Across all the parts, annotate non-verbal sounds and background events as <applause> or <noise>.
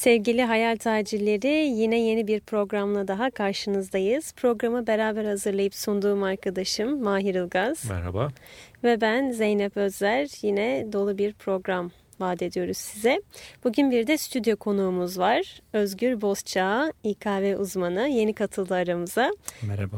Sevgili hayal tacirleri yine yeni bir programla daha karşınızdayız. Programı beraber hazırlayıp sunduğum arkadaşım Mahir Ilgaz. Merhaba. Ve ben Zeynep Özler yine dolu bir program vaat ediyoruz size. Bugün bir de stüdyo konuğumuz var. Özgür Bozçağ, İKV uzmanı yeni katıldı aramıza. Merhaba.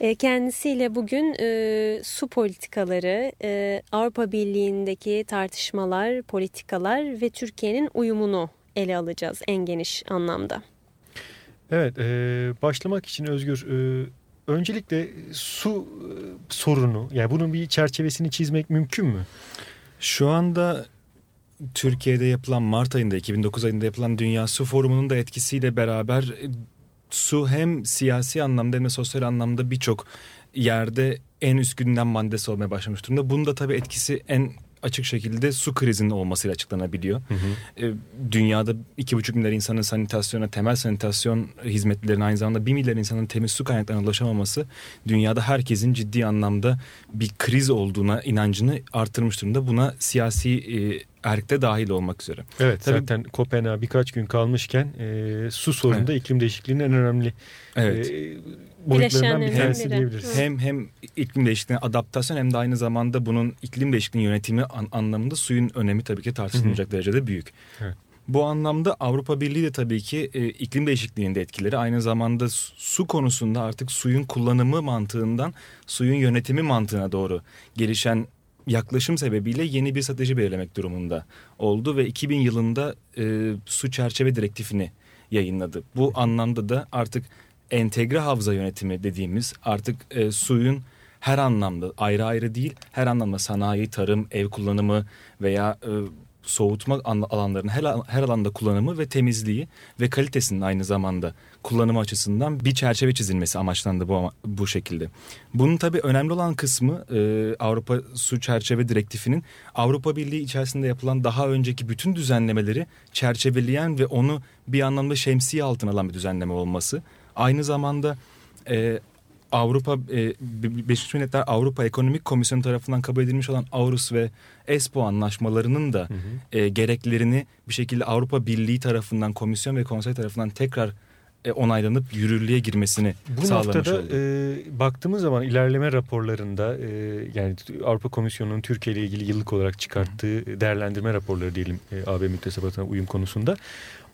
E, kendisiyle bugün e, su politikaları, e, Avrupa Birliği'ndeki tartışmalar, politikalar ve Türkiye'nin uyumunu ele alacağız en geniş anlamda. Evet, e, başlamak için Özgür, e, öncelikle su e, sorunu, yani bunun bir çerçevesini çizmek mümkün mü? Şu anda Türkiye'de yapılan Mart ayında 2009 ayında yapılan Dünya Su Forumu'nun da etkisiyle beraber e, su hem siyasi anlamda hem de sosyal anlamda birçok yerde en üst gündem maddesi olmaya başlamış durumda. Bunun da tabii etkisi en açık şekilde su krizinin olmasıyla açıklanabiliyor. Hı hı. E, dünyada iki buçuk milyar insanın sanitasyona, temel sanitasyon hizmetlerine aynı zamanda bir milyar insanın temiz su kaynaklarına ulaşamaması dünyada herkesin ciddi anlamda bir kriz olduğuna inancını artırmış durumda. Buna siyasi e, erkte dahil olmak üzere. Evet Tabii, zaten Kopenhag birkaç gün kalmışken e, su sorunu evet. iklim değişikliğinin en önemli evet. e, boyutlarından bir tanesi diyebiliriz. Hem hem iklim değişikliğine adaptasyon hem de aynı zamanda bunun iklim değişikliği yönetimi an, anlamında suyun önemi tabii ki tartışılmayacak Hı-hı. derecede büyük. Evet. Bu anlamda Avrupa Birliği de tabii ki e, iklim değişikliğinde etkileri aynı zamanda su konusunda artık suyun kullanımı mantığından suyun yönetimi mantığına doğru gelişen yaklaşım sebebiyle yeni bir strateji belirlemek durumunda oldu ve 2000 yılında e, su çerçeve direktifini yayınladı. Bu anlamda da artık entegre havza yönetimi dediğimiz artık e, suyun her anlamda ayrı ayrı değil her anlamda sanayi, tarım, ev kullanımı veya e, soğutma alanlarının her, her alanda kullanımı ve temizliği ve kalitesinin aynı zamanda kullanımı açısından bir çerçeve çizilmesi amaçlandı bu bu şekilde. Bunun tabii önemli olan kısmı e, Avrupa Su Çerçeve Direktifinin Avrupa Birliği içerisinde yapılan daha önceki bütün düzenlemeleri çerçeveleyen ve onu bir anlamda şemsiye altına alan bir düzenleme olması. Aynı zamanda e, Avrupa e, Birleşmiş Milletler Avrupa Ekonomik Komisyonu tarafından kabul edilmiş olan Avrus ve ESPO anlaşmalarının da hı hı. E, gereklerini bir şekilde Avrupa Birliği tarafından komisyon ve konsey tarafından tekrar e, onaylanıp yürürlüğe girmesini Bu sağlamış noktada, oldu. E, baktığımız zaman ilerleme raporlarında e, yani Avrupa Komisyonu'nun Türkiye ile ilgili yıllık olarak çıkarttığı hı. değerlendirme raporları diyelim e, AB müktesebatına uyum konusunda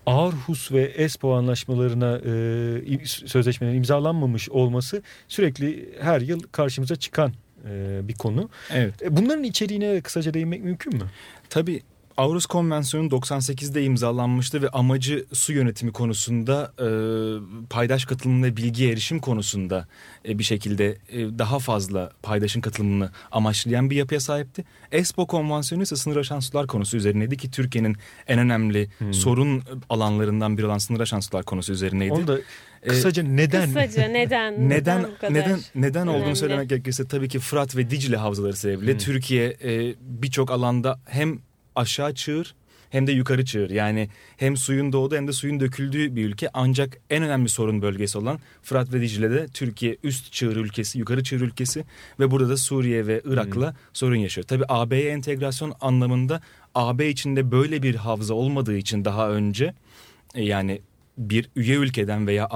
Aarhus ve Espoo anlaşmalarına e, sözleşmelerin imzalanmamış olması sürekli her yıl karşımıza çıkan e, bir konu. Evet. E, bunların içeriğine kısaca değinmek mümkün mü? Tabii Avrus Konvansiyonu 98'de imzalanmıştı ve amacı su yönetimi konusunda e, paydaş katılımı ve bilgi erişim konusunda e, bir şekilde e, daha fazla paydaşın katılımını amaçlayan bir yapıya sahipti. ESPO Konvansiyonu ise sınır aşan sular konusu üzerineydi ki Türkiye'nin en önemli hmm. sorun alanlarından biri olan sınır aşan sular konusu üzerineydi. Onu da e, Kısaca neden? Kısaca <laughs> neden? neden neden neden, neden olduğunu söylemek gerekirse tabii ki Fırat ve Dicle havzaları sebebiyle hmm. Türkiye e, birçok alanda hem aşağı çığır hem de yukarı çığır. Yani hem suyun doğduğu hem de suyun döküldüğü bir ülke. Ancak en önemli sorun bölgesi olan Fırat ve Dicle'de Türkiye üst çığır ülkesi, yukarı çığır ülkesi ve burada da Suriye ve Irak'la hmm. sorun yaşıyor. Tabii AB'ye entegrasyon anlamında AB içinde böyle bir havza olmadığı için daha önce e, yani bir üye ülkeden veya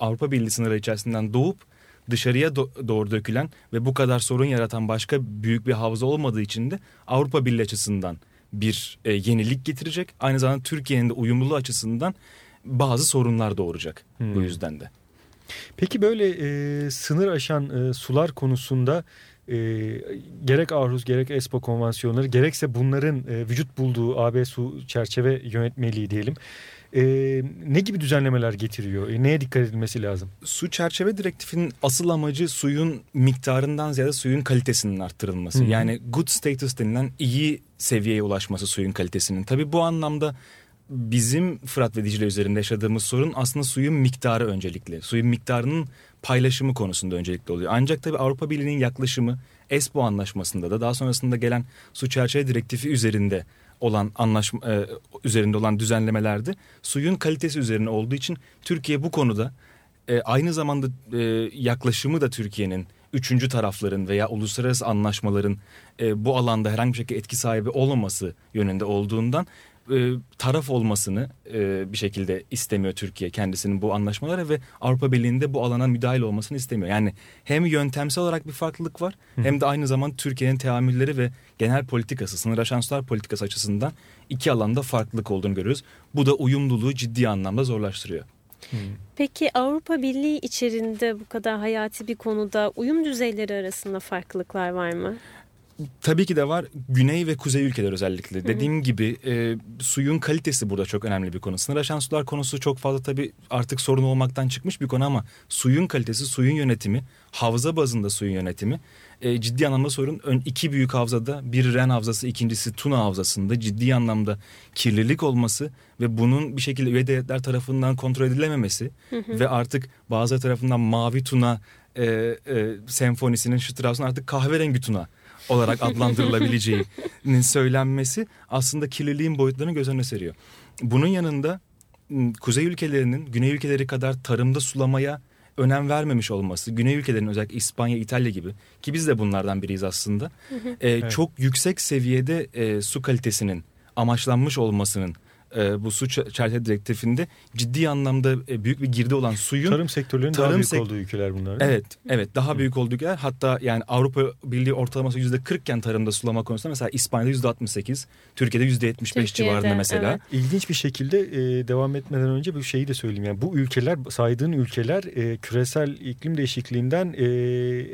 Avrupa Birliği sınırı içerisinden doğup dışarıya doğru dökülen ve bu kadar sorun yaratan başka büyük bir havza olmadığı için de Avrupa Birliği açısından bir e, yenilik getirecek. Aynı zamanda Türkiye'nin de uyumluluğu açısından bazı sorunlar doğuracak hmm. bu yüzden de. Peki böyle e, sınır aşan e, sular konusunda e, gerek Aarhus gerek ESPO konvansiyonları gerekse bunların e, vücut bulduğu AB su çerçeve yönetmeliği diyelim e, ne gibi düzenlemeler getiriyor? E, neye dikkat edilmesi lazım? Su çerçeve direktifinin asıl amacı suyun miktarından ziyade suyun kalitesinin arttırılması. Hı. Yani good status denilen iyi seviyeye ulaşması suyun kalitesinin. Tabii bu anlamda bizim Fırat ve Dicle üzerinde yaşadığımız sorun aslında suyun miktarı öncelikli. Suyun miktarının paylaşımı konusunda öncelikli oluyor. Ancak tabii Avrupa Birliği'nin yaklaşımı ESPO anlaşmasında da daha sonrasında gelen su çerçeve direktifi üzerinde olan anlaşma e, üzerinde olan düzenlemelerde suyun kalitesi üzerine olduğu için Türkiye bu konuda e, aynı zamanda e, yaklaşımı da Türkiye'nin üçüncü tarafların veya uluslararası anlaşmaların e, bu alanda herhangi bir şekilde etki sahibi olmaması yönünde olduğundan e, taraf olmasını e, bir şekilde istemiyor Türkiye kendisinin bu anlaşmalara ve Avrupa Birliği'nde bu alana müdahil olmasını istemiyor. Yani hem yöntemsel olarak bir farklılık var hem de aynı zamanda Türkiye'nin teamülleri ve genel politikası, sınır aşan sular politikası açısından iki alanda farklılık olduğunu görüyoruz. Bu da uyumluluğu ciddi anlamda zorlaştırıyor. Peki Avrupa Birliği içerisinde bu kadar hayati bir konuda uyum düzeyleri arasında farklılıklar var mı? Tabii ki de var. Güney ve kuzey ülkeler özellikle. Dediğim gibi e, suyun kalitesi burada çok önemli bir konu. Sınır aşan sular konusu çok fazla tabii artık sorun olmaktan çıkmış bir konu ama suyun kalitesi, suyun yönetimi, havza bazında suyun yönetimi e, ciddi anlamda sorun. Ön, iki büyük havzada bir Ren havzası, ikincisi Tuna havzasında ciddi anlamda kirlilik olması ve bunun bir şekilde üye devletler tarafından kontrol edilememesi hı hı. ve artık bazı tarafından Mavi Tuna e, e, senfonisinin Strauss'un artık kahverengi Tuna olarak <laughs> adlandırılabileceğinin söylenmesi aslında kirliliğin boyutlarını göz önüne seriyor. Bunun yanında kuzey ülkelerinin güney ülkeleri kadar tarımda sulamaya önem vermemiş olması, güney ülkelerinin özellikle İspanya, İtalya gibi ki biz de bunlardan biriyiz aslında. e, evet. Çok yüksek seviyede e, su kalitesinin amaçlanmış olmasının e, bu su çerçeve direktifinde ciddi anlamda e, büyük bir girdi olan suyun tarım sektörlerinin tarım daha büyük sek- olduğu ülkeler bunlar. Evet, evet daha büyük olduğu ülkeler. Hatta yani Avrupa Birliği ortalaması yüzde 40 iken tarımda sulama konusunda mesela İspanya'da yüzde 68, Türkiye'de yüzde 75 civarında mesela. Evet. İlginç bir şekilde e, devam etmeden önce bir şeyi de söyleyeyim. Yani bu ülkeler saydığın ülkeler e, küresel iklim değişikliğinden e,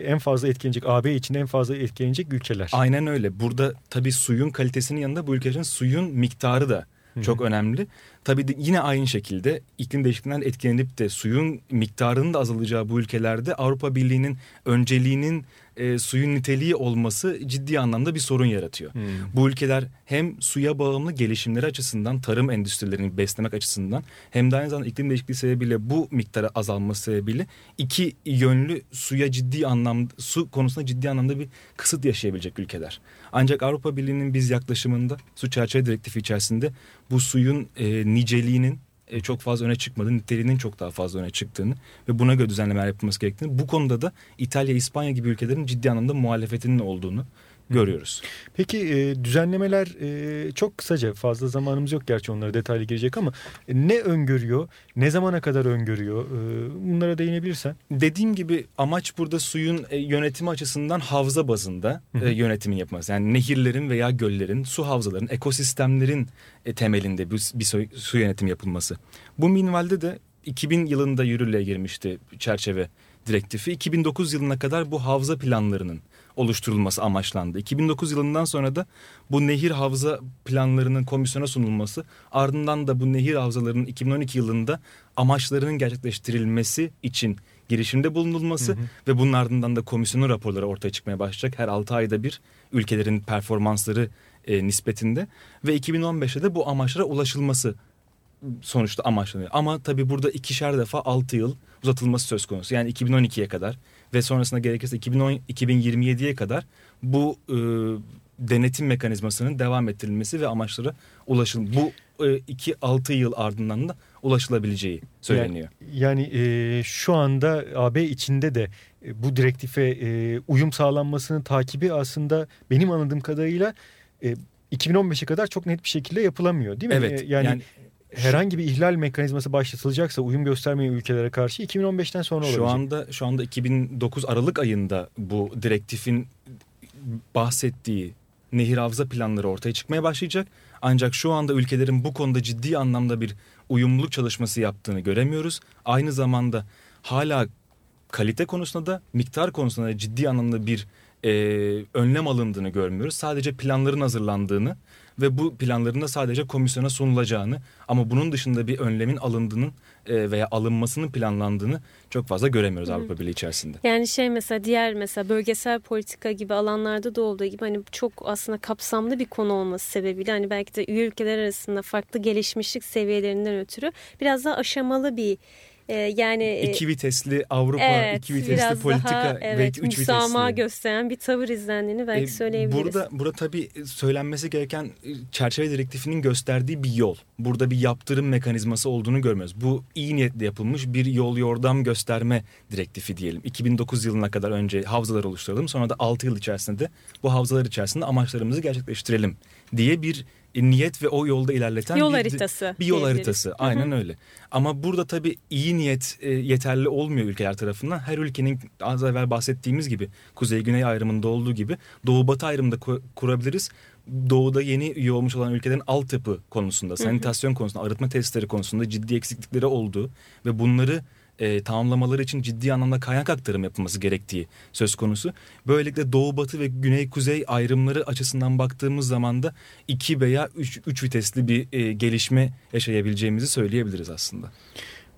en fazla etkilenecek AB içinde en fazla etkilenecek ülkeler. Aynen öyle. Burada tabii suyun kalitesinin yanında bu ülkelerin suyun miktarı da çok önemli. Tabii de yine aynı şekilde iklim değişikliğinden etkilenip de suyun miktarının da azalacağı bu ülkelerde Avrupa Birliği'nin önceliğinin e, suyun niteliği olması ciddi anlamda bir sorun yaratıyor. Hmm. Bu ülkeler hem suya bağımlı gelişimleri açısından, tarım endüstrilerini beslemek açısından hem de aynı zamanda iklim değişikliği sebebiyle bu miktarı azalması sebebiyle iki yönlü suya ciddi anlamda, su konusunda ciddi anlamda bir kısıt yaşayabilecek ülkeler. Ancak Avrupa Birliği'nin biz yaklaşımında su çerçeve direktifi içerisinde bu suyun e, niceliğinin e, çok fazla öne çıkmadı. Niteliğinin çok daha fazla öne çıktığını ve buna göre düzenlemeler yapılması gerektiğini. Bu konuda da İtalya, İspanya gibi ülkelerin ciddi anlamda muhalefetinin olduğunu görüyoruz. Peki e, düzenlemeler e, çok kısaca fazla zamanımız yok gerçi onlara detaylı girecek ama e, ne öngörüyor? Ne zamana kadar öngörüyor? E, bunlara değinebilirsen. Dediğim gibi amaç burada suyun e, yönetimi açısından havza bazında e, yönetimin yapılması. Yani nehirlerin veya göllerin, su havzaların, ekosistemlerin e, temelinde bir, bir su, su yönetim yapılması. Bu minvalde de 2000 yılında yürürlüğe girmişti çerçeve direktifi. 2009 yılına kadar bu havza planlarının oluşturulması amaçlandı. 2009 yılından sonra da bu nehir havza planlarının komisyona sunulması ardından da bu nehir havzalarının 2012 yılında amaçlarının gerçekleştirilmesi için girişimde bulunulması hı hı. ve bunun ardından da komisyonun raporları ortaya çıkmaya başlayacak. Her 6 ayda bir ülkelerin performansları e, nispetinde ve 2015'te de bu amaçlara ulaşılması sonuçta amaçlanıyor. Ama tabii burada ikişer defa 6 yıl uzatılması söz konusu. Yani 2012'ye kadar ve sonrasında gerekirse 2010 2027'ye kadar bu e, denetim mekanizmasının devam ettirilmesi ve amaçlara ulaşıl bu e, iki altı yıl ardından da ulaşılabileceği söyleniyor. Yani, yani e, şu anda AB içinde de e, bu direktife e, uyum sağlanmasının takibi aslında benim anladığım kadarıyla e, 2015'e kadar çok net bir şekilde yapılamıyor değil mi? Evet. E, yani, yani herhangi bir ihlal mekanizması başlatılacaksa uyum göstermeyen ülkelere karşı 2015'ten sonra olacak. Şu anda şu anda 2009 Aralık ayında bu direktifin bahsettiği nehir havza planları ortaya çıkmaya başlayacak. Ancak şu anda ülkelerin bu konuda ciddi anlamda bir uyumluluk çalışması yaptığını göremiyoruz. Aynı zamanda hala kalite konusunda da miktar konusunda da ciddi anlamda bir e, önlem alındığını görmüyoruz. Sadece planların hazırlandığını ve bu planların da sadece komisyona sunulacağını ama bunun dışında bir önlemin alındığının e, veya alınmasının planlandığını çok fazla göremiyoruz Hı. Avrupa Birliği içerisinde. Yani şey mesela diğer mesela bölgesel politika gibi alanlarda da olduğu gibi hani çok aslında kapsamlı bir konu olması sebebiyle hani belki de üye ülkeler arasında farklı gelişmişlik seviyelerinden ötürü biraz daha aşamalı bir ee, yani e, iki vitesli Avrupa, evet, iki vitesli politika daha, evet, belki üç vitesli. gösteren bir tavır izlendiğini belki ee, söyleyebiliriz. Burada burada tabii söylenmesi gereken e, çerçeve direktifinin gösterdiği bir yol. Burada bir yaptırım mekanizması olduğunu görmüyoruz. Bu iyi niyetle yapılmış bir yol yordam gösterme direktifi diyelim. 2009 yılına kadar önce havzalar oluşturalım. Sonra da 6 yıl içerisinde bu havzalar içerisinde amaçlarımızı gerçekleştirelim diye bir e, niyet ve o yolda ilerleten yol bir, haritası. Bir yol haritası. Aynen Hı-hı. öyle. Ama burada tabii iyi niyet e, yeterli olmuyor ülkeler tarafından. Her ülkenin az evvel bahsettiğimiz gibi kuzey-güney ayrımında olduğu gibi doğu-batı ayrımında kurabiliriz. Doğuda yeni üye olmuş olan ülkelerin altyapı konusunda, sanitasyon konusunda, arıtma testleri konusunda ciddi eksiklikleri olduğu ve bunları e, tamamlamaları için ciddi anlamda kaynak aktarım yapılması gerektiği söz konusu. Böylelikle doğu batı ve güney kuzey ayrımları açısından baktığımız zaman da iki veya üç, üç vitesli bir e, gelişme yaşayabileceğimizi söyleyebiliriz aslında.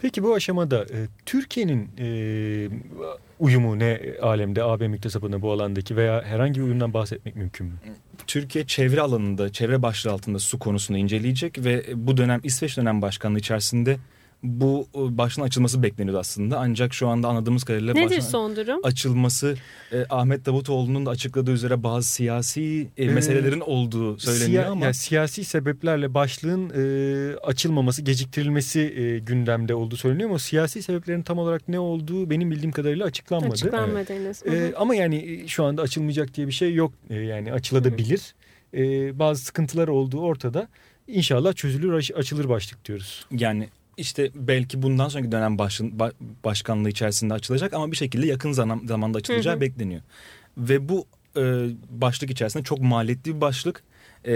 Peki bu aşamada e, Türkiye'nin e, uyumu ne alemde AB müktasabına bu alandaki veya herhangi bir uyumdan bahsetmek mümkün mü? Türkiye çevre alanında, çevre başlığı altında su konusunu inceleyecek ve bu dönem İsveç dönem başkanlığı içerisinde bu e, başın açılması bekleniyordu aslında. Ancak şu anda anladığımız kadarıyla Nedir son durum? açılması e, Ahmet Davutoğlu'nun da açıkladığı üzere bazı siyasi e, meselelerin olduğu söyleniyor Siya, ama yani siyasi sebeplerle başlığın e, açılmaması, geciktirilmesi e, gündemde olduğu söyleniyor ama siyasi sebeplerin tam olarak ne olduğu benim bildiğim kadarıyla açıklanmadı. Açıklanmadı henüz. E, ama yani e, şu anda açılmayacak diye bir şey yok. E, yani açılabilir. E, bazı sıkıntılar olduğu ortada. İnşallah çözülür, açılır başlık diyoruz. Yani işte belki bundan sonraki dönem başın, başkanlığı içerisinde açılacak ama bir şekilde yakın zaman, zamanda açılacağı hı hı. bekleniyor. Ve bu e, başlık içerisinde çok maliyetli bir başlık e,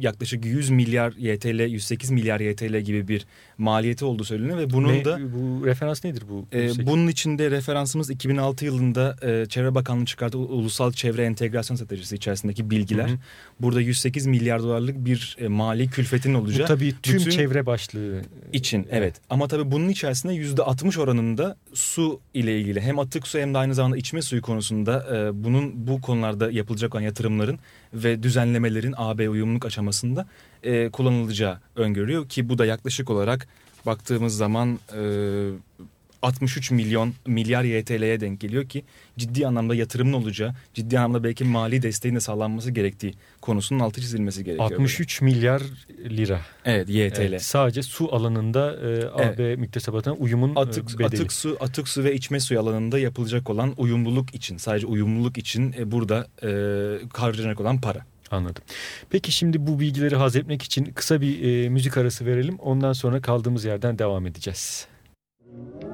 yaklaşık 100 milyar YTL, 108 milyar YTL gibi bir maliyeti olduğu söyleniyor ve bunun ne, da bu referans nedir bu? E, bunun içinde referansımız 2006 yılında e, Çevre Bakanlığı çıkarttığı Ulusal Çevre Entegrasyon Stratejisi içerisindeki bilgiler. Hı hı. Burada 108 milyar dolarlık bir e, mali külfetin olacağı. Bu tabii tüm bütün çevre başlığı için evet. evet. Ama tabii bunun içerisinde %60 oranında su ile ilgili hem atık su hem de aynı zamanda içme suyu konusunda e, bunun bu konularda yapılacak olan yatırımların ve düzenlemelerin AB uyumluluk aşamasında e, kullanılacağı öngörüyor ki bu da yaklaşık olarak baktığımız zaman e, 63 milyon milyar YTL'ye denk geliyor ki ciddi anlamda yatırımın olacağı, ciddi anlamda belki mali desteğin de sağlanması gerektiği konusunun altı çizilmesi gerekiyor. 63 böyle. milyar lira. Evet YTL. Evet, sadece su alanında e, AB evet. müktesebatına uyumun e, atık, bedeli. Atık su, atık su ve içme suyu alanında yapılacak olan uyumluluk için, sadece uyumluluk için e, burada e, harcanacak olan para. Anladım. Peki şimdi bu bilgileri haz etmek için kısa bir e, müzik arası verelim. Ondan sonra kaldığımız yerden devam edeceğiz. make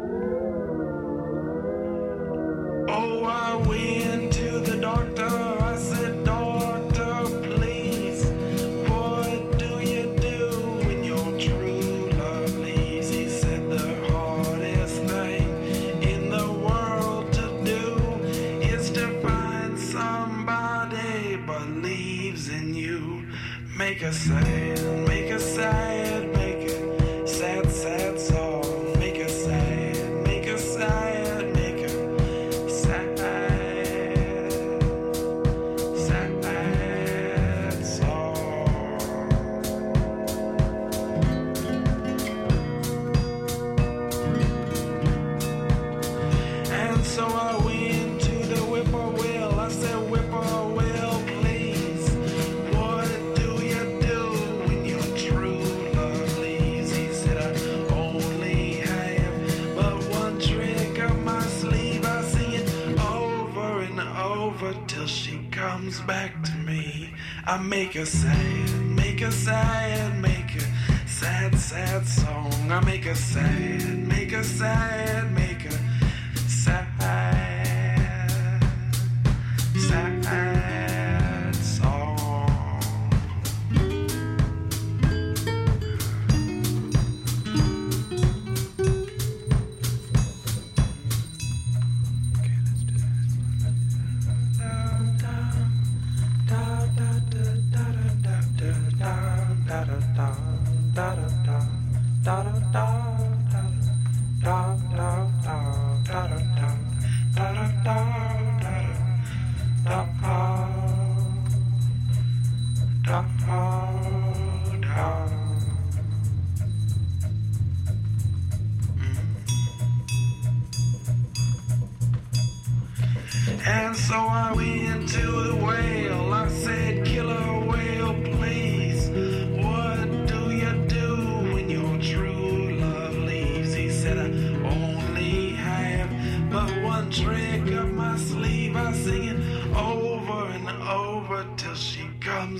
make her sad,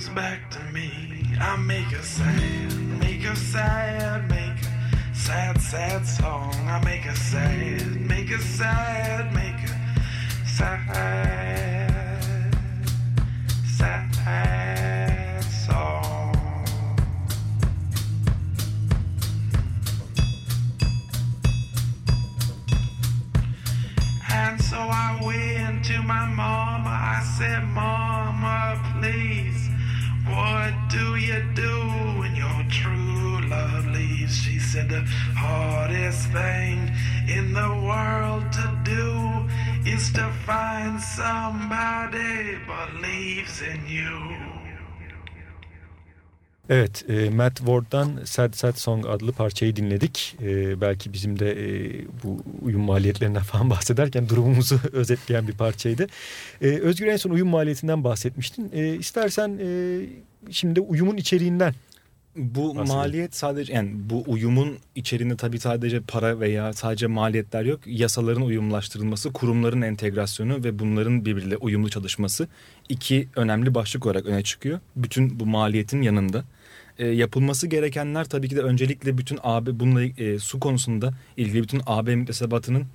comes back to me. I make her sad, make her sad, make her sad, sad song. I make her sad, make her sad, in the world to do is to find somebody believes in you. Evet, e, Matt Ward'dan Sad Sad Song adlı parçayı dinledik. E, belki bizim de e, bu uyum maliyetlerinden <laughs> falan bahsederken durumumuzu <laughs> özetleyen bir parçaydı. E, Özgür en son uyum maliyetinden bahsetmiştin. E, istersen e, şimdi uyumun içeriğinden Bu Bahsedelim. maliyet sadece yani bu uyumun içerisinde tabii sadece para veya sadece maliyetler yok. Yasaların uyumlaştırılması, kurumların entegrasyonu ve bunların birbiriyle uyumlu çalışması iki önemli başlık olarak öne çıkıyor. Bütün bu maliyetin yanında. E, yapılması gerekenler tabii ki de öncelikle bütün AB bununla e, su konusunda ilgili bütün AB müktesebatının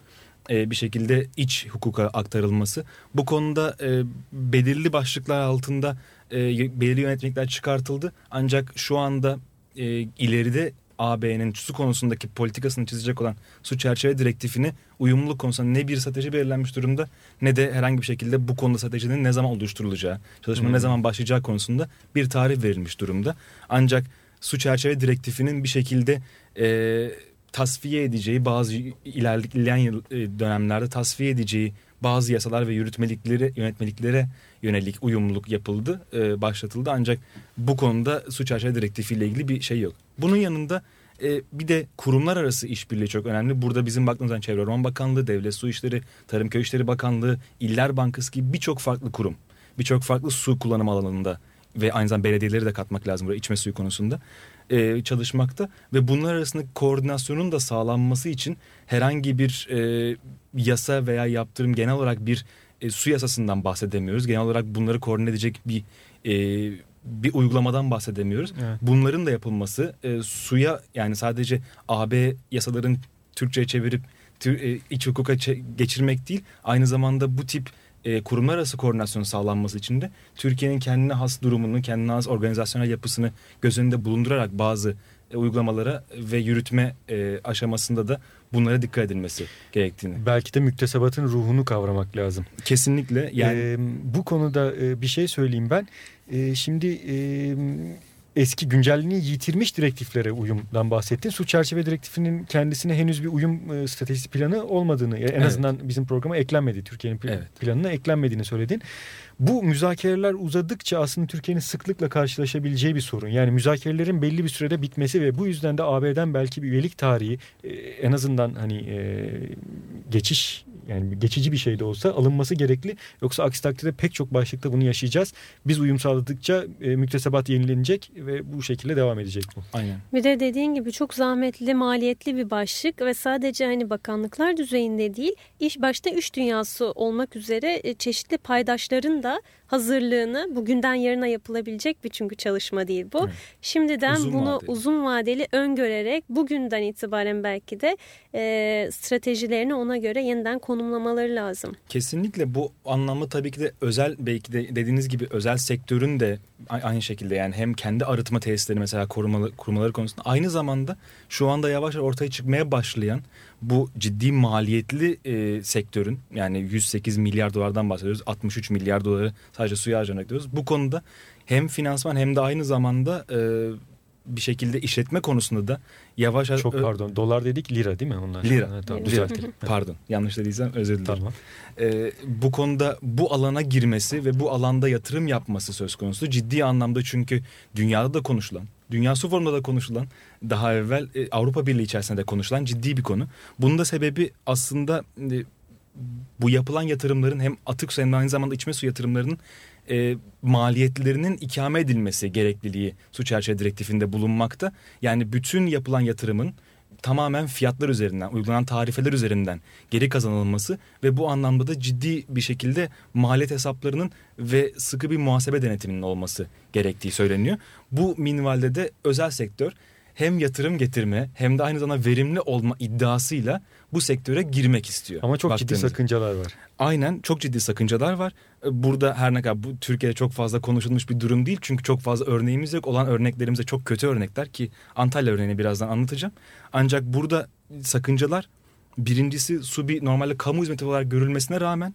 e, bir şekilde iç hukuka aktarılması. Bu konuda e, belirli başlıklar altında e, belirli yönetmelikler çıkartıldı. Ancak şu anda e, ileride AB'nin su konusundaki politikasını çizecek olan su çerçeve direktifini uyumluluk konusunda ne bir strateji belirlenmiş durumda ne de herhangi bir şekilde bu konuda stratejinin ne zaman oluşturulacağı, çalışma ne zaman başlayacağı konusunda bir tarih verilmiş durumda. Ancak su çerçeve direktifinin bir şekilde e, tasfiye edeceği bazı ilerleyen e, dönemlerde tasfiye edeceği bazı yasalar ve yürütmelikleri yönetmeliklere yönelik uyumluluk yapıldı, e, başlatıldı. Ancak bu konuda su çerçeve direktifiyle ilgili bir şey yok. Bunun yanında e, bir de kurumlar arası işbirliği çok önemli. Burada bizim baktığımız zaman Çevre Orman Bakanlığı, Devlet Su İşleri, Tarım Köy İşleri Bakanlığı, İller Bankası gibi birçok farklı kurum, birçok farklı su kullanım alanında ve aynı zamanda belediyeleri de katmak lazım buraya içme suyu konusunda e, çalışmakta ve bunlar arasındaki koordinasyonun da sağlanması için herhangi bir e, yasa veya yaptırım genel olarak bir e, su yasasından bahsedemiyoruz. Genel olarak bunları koordine edecek bir e, bir uygulamadan bahsedemiyoruz. Evet. Bunların da yapılması e, suya yani sadece AB yasaların Türkçe'ye çevirip tür- e, iç hukuka geçirmek değil aynı zamanda bu tip e, kurumlar arası koordinasyon sağlanması için de Türkiye'nin kendine has durumunu, kendine has organizasyonel yapısını göz önünde bulundurarak bazı e, uygulamalara ve yürütme e, aşamasında da bunlara dikkat edilmesi gerektiğini. belki de müktesebatın ruhunu kavramak lazım. Kesinlikle yani Ee, bu konuda e, bir şey söyleyeyim ben. E, şimdi e, eski güncelliğini yitirmiş direktiflere uyumdan bahsettin. Su çerçeve direktifinin kendisine henüz bir uyum e, stratejisi planı olmadığını, en Evet. azından bizim programa eklenmedi. Türkiye'nin pl- Evet. planına eklenmediğini söyledin. Bu müzakereler uzadıkça aslında Türkiye'nin sıklıkla karşılaşabileceği bir sorun. Yani müzakerelerin belli bir sürede bitmesi ve bu yüzden de AB'den belki bir üyelik tarihi e, en azından hani e, geçiş yani geçici bir şey de olsa alınması gerekli. Yoksa aksi takdirde pek çok başlıkta bunu yaşayacağız. Biz uyum sağladıkça e, müktesebat yenilenecek ve bu şekilde devam edecek bu. aynen. Bir de dediğin gibi çok zahmetli, maliyetli bir başlık ve sadece hani bakanlıklar düzeyinde değil, iş başta üç dünyası olmak üzere e, çeşitli paydaşların da hazırlığını bugünden yarına yapılabilecek bir çünkü çalışma değil bu. Evet. Şimdiden Uzun bunu vadeli. uzun vadeli öngörerek bugünden itibaren belki de e, stratejilerini ona göre yeniden konumlamaları lazım. Kesinlikle bu anlamda tabii ki de özel belki de dediğiniz gibi özel sektörün de aynı şekilde yani hem kendi arıtma tesisleri mesela korumalı, korumaları konusunda aynı zamanda şu anda yavaş yavaş ortaya çıkmaya başlayan bu ciddi maliyetli e, sektörün yani 108 milyar dolardan bahsediyoruz 63 milyar doları sadece suya harcamak diyoruz. Bu konuda hem finansman hem de aynı zamanda e, bir şekilde işletme konusunda da yavaş Çok ö- pardon. Dolar dedik lira değil mi onlar? Lira. Ha, tamam, Lira. Pardon yanlış dediysem özür dilerim. Tamam. Ee, bu konuda bu alana girmesi ve bu alanda yatırım yapması söz konusu. Ciddi anlamda çünkü dünyada da konuşulan, Dünya Su Forumu'nda da konuşulan, daha evvel e, Avrupa Birliği içerisinde de konuşulan ciddi bir konu. Bunun da sebebi aslında e, bu yapılan yatırımların hem atık su hem de aynı zamanda içme su yatırımlarının e, maliyetlerinin ikame edilmesi gerekliliği su çerçeve direktifinde bulunmakta. Yani bütün yapılan yatırımın tamamen fiyatlar üzerinden, uygulanan tarifeler üzerinden geri kazanılması ve bu anlamda da ciddi bir şekilde maliyet hesaplarının ve sıkı bir muhasebe denetiminin olması gerektiği söyleniyor. Bu minvalde de özel sektör hem yatırım getirme hem de aynı zamanda verimli olma iddiasıyla bu sektöre girmek istiyor. Ama çok ciddi sakıncalar var. Aynen çok ciddi sakıncalar var. E, Burada her ne kadar bu Türkiye'de çok fazla konuşulmuş bir durum değil. Çünkü çok fazla örneğimiz yok. Olan örneklerimiz de çok kötü örnekler ki Antalya örneğini birazdan anlatacağım. Ancak burada sakıncalar birincisi su bir normalde kamu hizmeti olarak görülmesine rağmen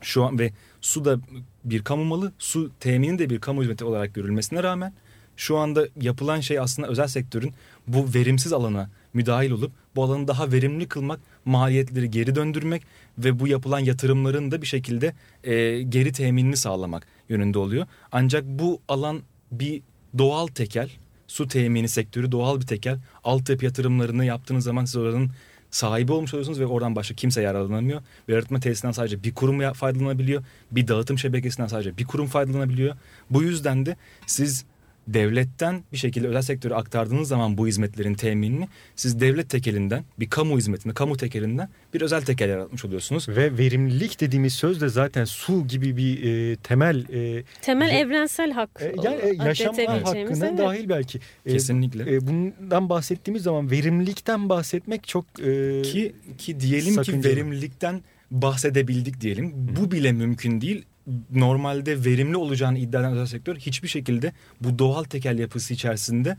şu an ve su da bir kamu malı, su temini de bir kamu hizmeti olarak görülmesine rağmen şu anda yapılan şey aslında özel sektörün bu verimsiz alana müdahil olup bu alanı daha verimli kılmak, maliyetleri geri döndürmek ve bu yapılan yatırımların da bir şekilde e, geri teminini sağlamak yönünde oluyor. Ancak bu alan bir doğal tekel, su temini sektörü doğal bir tekel. Altyapı yatırımlarını yaptığınız zaman siz oranın sahibi olmuş oluyorsunuz ve oradan başka kimse yararlanamıyor. Ve arıtma tesisinden sadece bir kurum faydalanabiliyor. Bir dağıtım şebekesinden sadece bir kurum faydalanabiliyor. Bu yüzden de siz devletten bir şekilde özel sektöre aktardığınız zaman bu hizmetlerin teminini siz devlet tekelinden bir kamu hizmetinde kamu tekelinden bir özel tekel yaratmış oluyorsunuz. Ve verimlilik dediğimiz söz de zaten su gibi bir e, temel e, Temel Ya- evrensel hak. e, yani e, yaşam hakkına evet. dahil belki. E, Kesinlikle. e, bundan bahsettiğimiz zaman verimlilikten bahsetmek çok e, Ki ki diyelim sakıncalı. ki verimlilikten bahsedebildik diyelim. Bu bile mümkün değil. Normalde verimli olacağını iddia eden özel sektör hiçbir şekilde bu doğal tekel yapısı içerisinde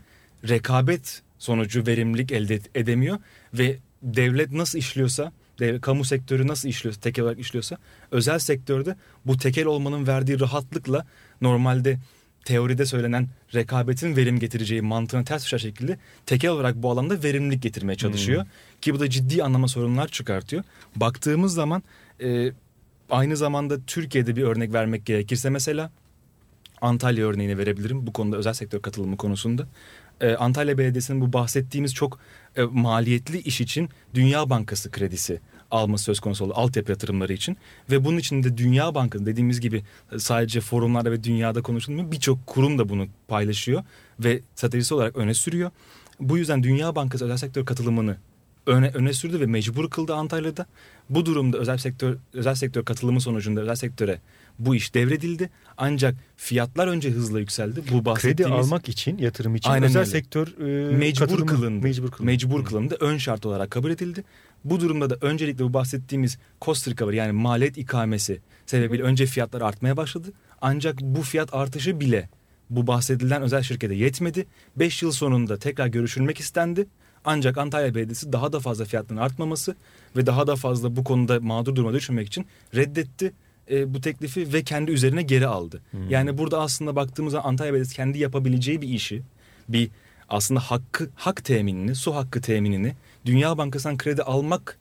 rekabet sonucu verimlilik elde edemiyor ve devlet nasıl işliyorsa dev- kamu sektörü nasıl işliyorsa tekel olarak işliyorsa özel sektörde bu tekel olmanın verdiği rahatlıkla normalde teoride söylenen rekabetin verim getireceği mantığına ters düşer şekilde tekel olarak bu alanda verimlilik getirmeye çalışıyor. Ki bu da ciddi anlama sorunlar çıkartıyor. Baktığımız zaman e, aynı zamanda Türkiye'de bir örnek vermek gerekirse mesela Antalya örneğini verebilirim bu konuda özel sektör katılımı konusunda. Ee, Antalya Belediyesi'nin bu bahsettiğimiz çok e, maliyetli iş için Dünya Bankası kredisi alması söz konusu oldu altyapı yatırımları için. Ve bunun için de Dünya Bankası dediğimiz gibi e, sadece forumlarda ve dünyada konuşulmuyor birçok kurum da bunu paylaşıyor ve stratejisi olarak öne sürüyor. Bu yüzden Dünya Bankası özel sektör katılımını öne, öne sürdü ve mecbur kıldı Antalya'da. Bu durumda özel sektör özel sektör katılımı sonucunda özel sektöre bu iş devredildi. Ancak fiyatlar önce hızla yükseldi. Bu kredi bahsettiğimiz almak için yatırım için Aynen özel öyle. sektör e, mecbur katılımı- kılındı. Mecbur kılındı. Mecbur kılındı. Ön şart olarak kabul edildi. Bu durumda da öncelikle bu bahsettiğimiz cost recovery yani maliyet ikamesi sebebiyle önce fiyatlar artmaya başladı. Ancak bu fiyat artışı bile bu bahsedilen özel şirkete yetmedi. 5 yıl sonunda tekrar görüşülmek istendi. Ancak Antalya Belediyesi daha da fazla fiyatların artmaması ve daha da fazla bu konuda mağdur duruma düşmemek için reddetti e, bu teklifi ve kendi üzerine geri aldı. Yani burada aslında baktığımızda Antalya Belediyesi kendi yapabileceği bir işi, bir aslında hakkı hak teminini, su hakkı teminini Dünya Bankası'ndan kredi almak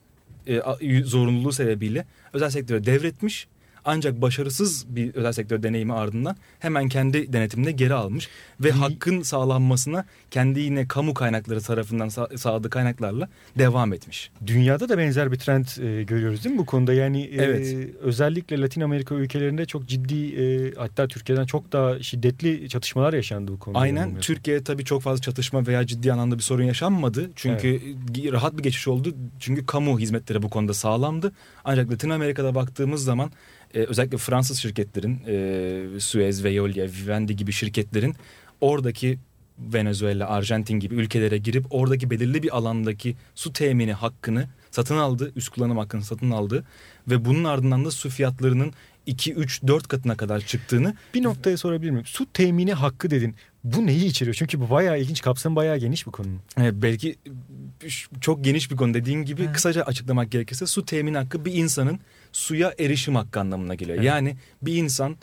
e, zorunluluğu sebebiyle özel sektöre devretmiş. Ancak başarısız bir özel sektör deneyimi ardından hemen kendi denetimine geri almış ve hakkın sağlanmasına kendi yine kamu kaynakları tarafından sa- sağladığı kaynaklarla devam etmiş. Dünyada da benzer bir trend e, görüyoruz değil mi bu konuda? Yani e, Evet. özellikle Latin Amerika ülkelerinde çok ciddi e, hatta Türkiye'den çok daha şiddetli çatışmalar yaşandı bu konuda. Aynen. Türkiye tabii çok fazla çatışma veya ciddi anlamda bir sorun yaşanmadı. Çünkü rahat bir geçiş oldu. Çünkü kamu hizmetleri bu konuda sağlamdı. Ancak Latin Amerika'da baktığımız zaman e, özellikle Fransız şirketlerin e, Suez, Veolia, Vivendi gibi şirketlerin oradaki Venezuela, Arjantin gibi ülkelere girip oradaki belirli bir alandaki su temini hakkını satın aldı. Üst kullanım hakkını satın aldı. Ve bunun ardından da su fiyatlarının 2, 3, 4 katına kadar çıktığını Bir noktaya sorabilir miyim? Su temini hakkı dedin. Bu neyi içeriyor? Çünkü bu bayağı ilginç. Kapsamı bayağı geniş bu konunun. E, belki çok geniş bir konu dediğim gibi Hı. kısaca açıklamak gerekirse su temin hakkı bir insanın suya erişim hakkı anlamına geliyor. Evet. Yani bir insan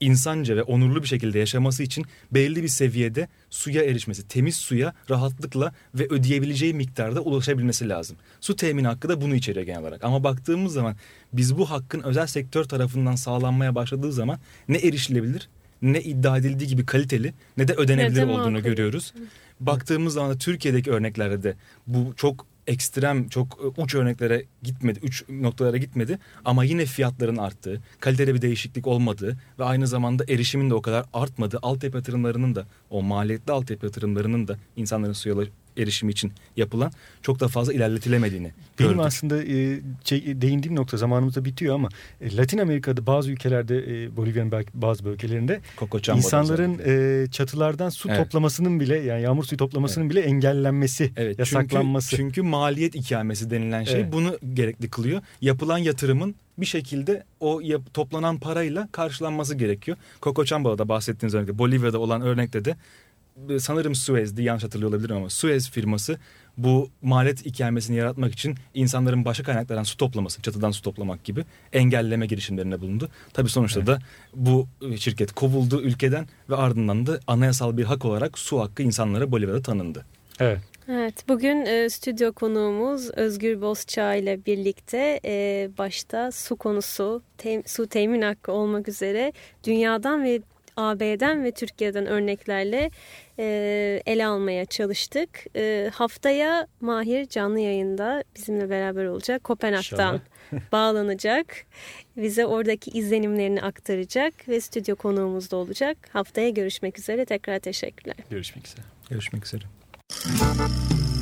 insanca ve onurlu bir şekilde yaşaması için belli bir seviyede suya erişmesi, temiz suya rahatlıkla ve ödeyebileceği miktarda ulaşabilmesi lazım. Su temin hakkı da bunu içeriyor genel olarak. Ama baktığımız zaman biz bu hakkın özel sektör tarafından sağlanmaya başladığı zaman ne erişilebilir ne iddia edildiği gibi kaliteli ne de ödenebilir Ne de olduğunu makul. görüyoruz. Baktığımız zaman da Türkiye'deki örneklerde de bu çok ekstrem, çok e, uç örneklere gitmedi, uç noktalara gitmedi. Ama yine fiyatların arttığı, kalitede bir değişiklik olmadığı ve aynı zamanda erişimin de o kadar artmadığı, altyapı yatırımlarının da, o maliyetli altyapı yatırımlarının da insanların suya erişimi için yapılan çok da fazla ilerletilemediğini Benim gördük. aslında e, şey, değindiğim nokta zamanımız da bitiyor ama e, Latin Amerika'da bazı ülkelerde e, Bolivya'nın bazı bölgelerinde Coco insanların e, çatılardan su Evet. toplamasının bile yani yağmur suyu toplamasının bile engellenmesi, Evet, yasaklanması. Çünkü, çünkü maliyet ikamesi denilen şey Evet. bunu gerekli kılıyor. Yapılan yatırımın bir şekilde o yap- toplanan parayla karşılanması gerekiyor. Coco Chambo'da bahsettiğiniz örnekte, Bolivya'da olan örnekte de sanırım Suez'di yanlış hatırlıyor olabilirim ama Suez firması bu maliyet ikamesini yaratmak için insanların başka kaynaklardan su toplaması, çatıdan su toplamak gibi engelleme girişimlerinde bulundu. Tabii sonuçta da bu e, şirket kovuldu ülkeden ve ardından da anayasal bir hak olarak su hakkı insanlara Bolivya'da tanındı. Evet. Evet, bugün e, stüdyo konuğumuz Özgür Bozçağ ile birlikte e, başta su konusu, tem- su temin hakkı olmak üzere dünyadan ve AB'den ve Türkiye'den örneklerle e, ele almaya çalıştık. E, haftaya Mahir canlı yayında bizimle beraber olacak. Kopenhag'dan <laughs> bağlanacak. Bize oradaki izlenimlerini aktaracak ve stüdyo konuğumuz da olacak. Haftaya görüşmek üzere. Tekrar teşekkürler. Görüşmek üzere. Görüşmek üzere.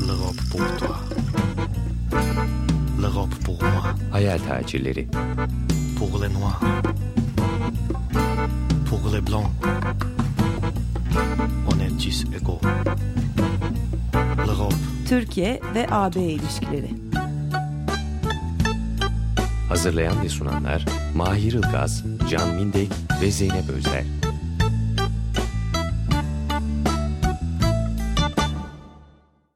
L'Europe pour toi. L'Europe pour moi. Hayal tacirleri. Pour les noirs. Pour les blancs. On est tous égaux. L'Europe. Türkiye ve AB ilişkileri. Hazırlayan ve sunanlar Mahir Ilgaz, Can Mindek ve Zeynep Özler.